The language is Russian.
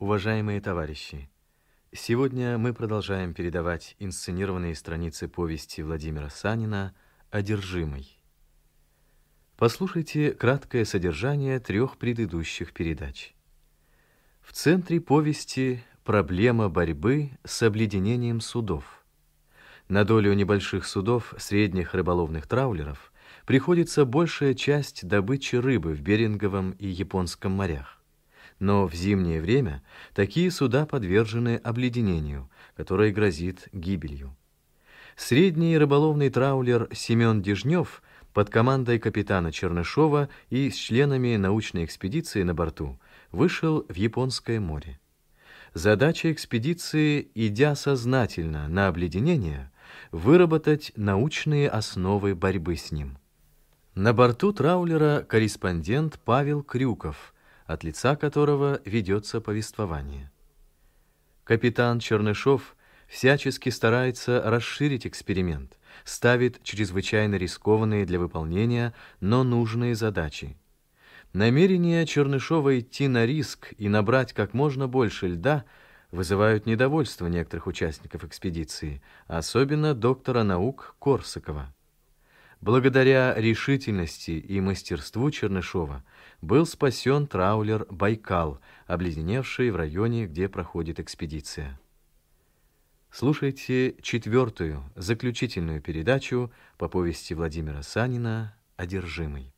Уважаемые товарищи, сегодня мы продолжаем передавать инсценированные страницы повести Владимира Санина «Одержимый». Послушайте краткое содержание трех предыдущих передач. В центре повести проблема борьбы с обледенением судов. На долю небольших судов средних рыболовных траулеров приходится большая часть добычи рыбы в Беринговом и Японском морях. Но в зимнее время такие суда подвержены обледенению, которое грозит гибелью. Средний рыболовный траулер Семен Дежнев под командой капитана Чернышова и с членами научной экспедиции на борту вышел в Японское море. Задача экспедиции, идя сознательно на обледенение, выработать научные основы борьбы с ним. На борту траулера корреспондент Павел Крюков – от лица которого ведется повествование. Капитан Чернышов всячески старается расширить эксперимент, ставит чрезвычайно рискованные для выполнения, но нужные задачи. Намерение Чернышова идти на риск и набрать как можно больше льда вызывают недовольство некоторых участников экспедиции, особенно доктора наук Корсакова. Благодаря решительности и мастерству Чернышова был спасен траулер «Байкал», обледеневший в районе, где проходит экспедиция. Слушайте четвертую, заключительную передачу по повести Владимира Санина «Одержимый».